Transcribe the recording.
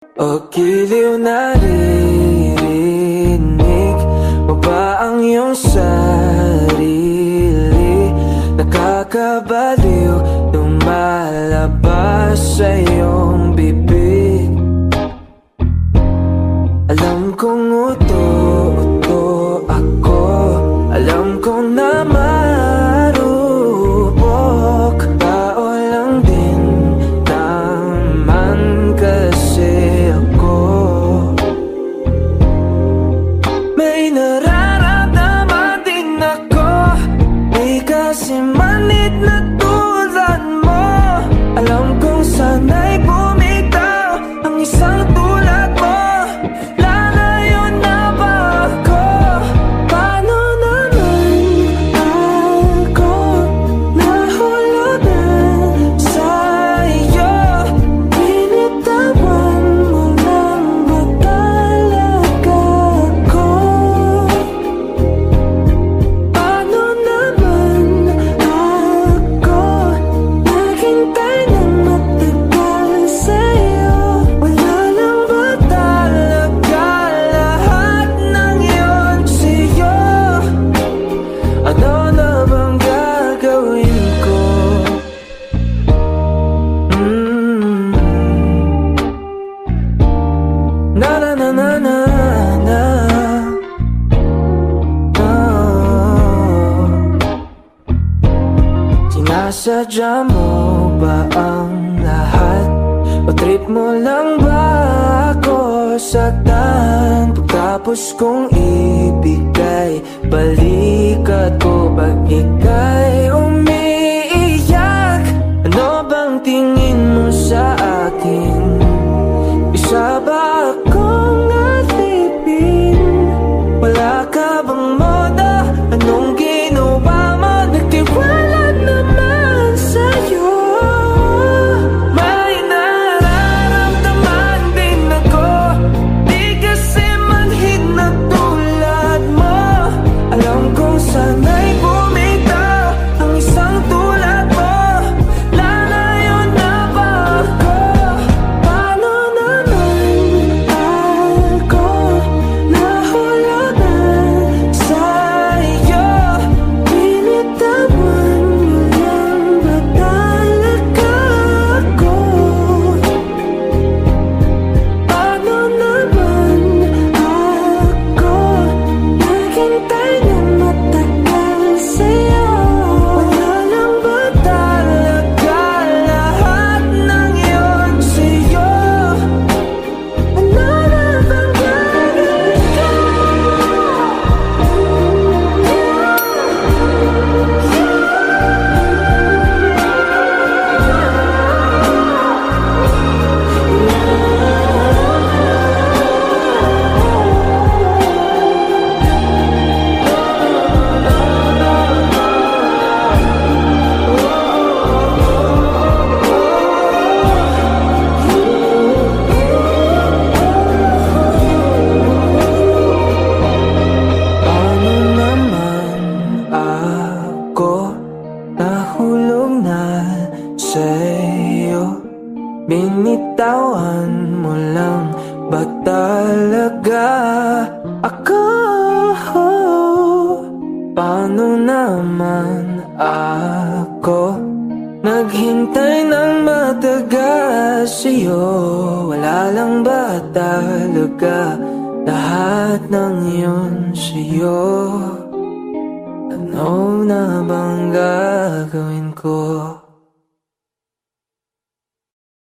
O giliw na rinig mo ba ang iyong sarili? Nakakabaliw lumalabas sa iyong bibig Alam kong utos Nasadya mo ba ang lahat? O trip mo lang ba ako saktan? Pagkapos kong ibigay Balikat ko pag ika'y umibigay sa'yo Binitawan mo lang ba talaga ako? Paano naman ako? Naghintay ng matagal sa'yo Wala lang ba talaga lahat ng yun sa'yo? Ano na bang gagawin ko?